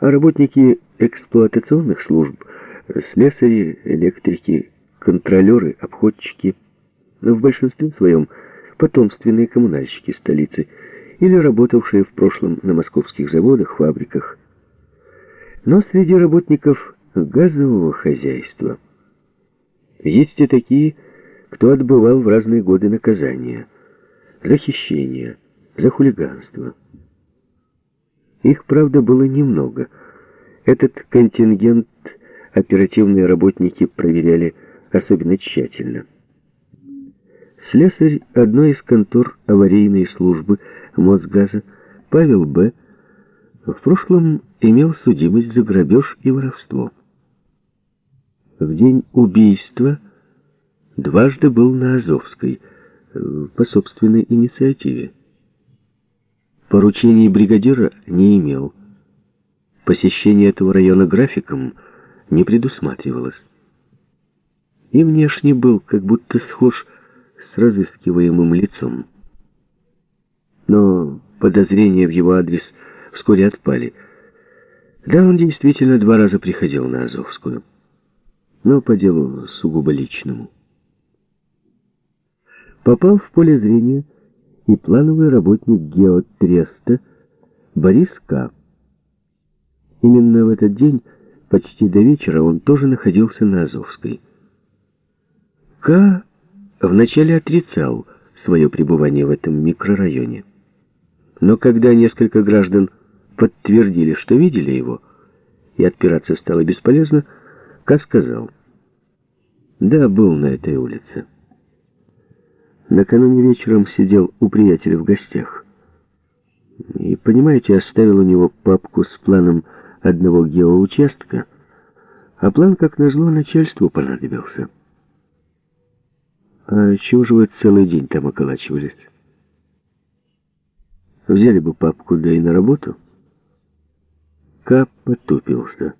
а работники эксплуатационных служб, слесари, электрики, контролеры, обходчики, но в большинстве своем потомственные коммунальщики столицы или работавшие в прошлом на московских заводах, фабриках. Но среди работников газового хозяйства есть и такие, кто отбывал в разные годы наказания за хищение, за хулиганство. Их, правда, было немного. Этот контингент оперативные работники проверяли особенно тщательно. Слесарь одной из контор аварийной службы Мосгаза Павел Б. в прошлом имел судимость за грабеж и воровство. В день убийства дважды был на Азовской, э, по собственной инициативе. Поручений бригадира не имел. Посещение этого района графиком не предусматривалось. И внешне был как будто схож с разыскиваемым лицом. Но подозрения в его адрес вскоре отпали. Да, он действительно два раза приходил на Азовскую, но по делу сугубо личному. Попал в поле зрения и плановый работник геотреста Борис К. Именно в этот день, почти до вечера, он тоже находился на Азовской. К. вначале отрицал свое пребывание в этом микрорайоне. Но когда несколько граждан подтвердили, что видели его, и отпираться стало бесполезно, К. сказал, «Да, был на этой улице». Накануне вечером сидел у приятеля в гостях. И, понимаете, оставил у него папку с планом одного геоучастка, а план, как назло, начальству понадобился. А чего же вы целый день там околачивались? Взяли бы папку, да и на работу. Кап потупился.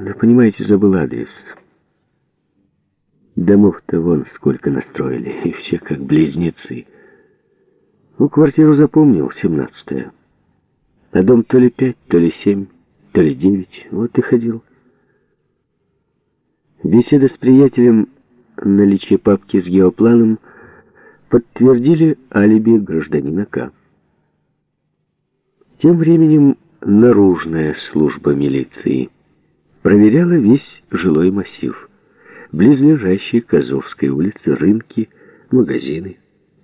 Да, понимаете, забыл адрес. Домов-то вон сколько настроили, и все как близнецы. Ну, квартиру запомнил, семнадцатая. А дом то ли пять, то ли семь, то ли девять. Вот и ходил. Беседа с приятелем, наличие папки с геопланом, подтвердили алиби гражданина К. Тем временем наружная служба милиции проверяла весь жилой массив близлежащие к Азовской улице рынки, магазины,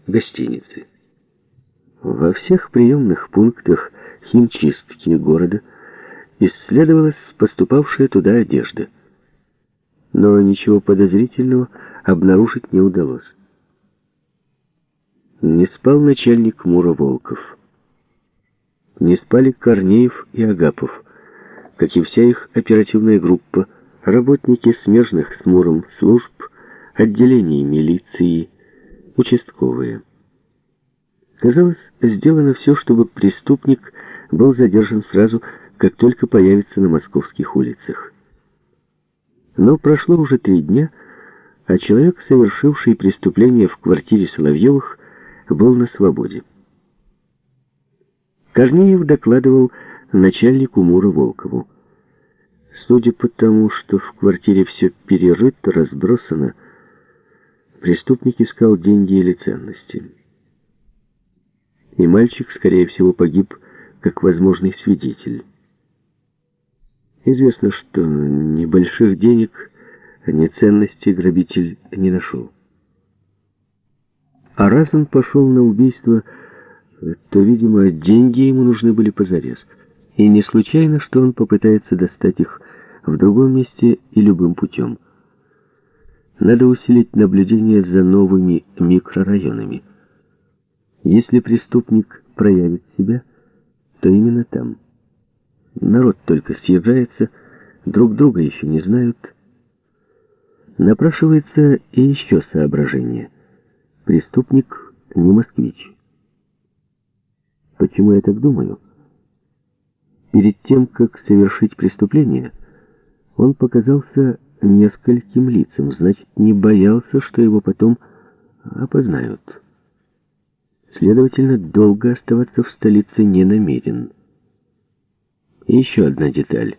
гостиницы. Во всех приемных пунктах химчистки города исследовалась поступавшая туда одежда. Но ничего подозрительного обнаружить не удалось. Не спал начальник Мура Волков. Не спали Корнеев и Агапов, как и вся их оперативная группа, работники смежных с Муром служб, отделений милиции, участковые. Казалось, сделано все, чтобы преступник был задержан сразу, как только появится на московских улицах. Но прошло уже три дня, а человек, совершивший преступление в квартире Соловьевых, был на свободе. Корнеев докладывал начальнику Мура Волкову. Судя по тому, что в квартире все перерыто, разбросано, преступник искал деньги или ценности. И мальчик, скорее всего, погиб как возможный свидетель. Известно, что ни больших денег, ни ценностей грабитель не нашел. А раз он пошел на убийство, то, видимо, деньги ему нужны были позарез — и не случайно, что он попытается достать их в другом месте и любым путем. Надо усилить наблюдение за новыми микрорайонами. Если преступник проявит себя, то именно там. Народ только съезжается, друг друга еще не знают. Напрашивается и еще соображение. Преступник не москвич. Почему я так думаю? Перед тем, как совершить преступление, он показался нескольким лицам, значит, не боялся, что его потом опознают. Следовательно, долго оставаться в столице не намерен. И еще одна деталь.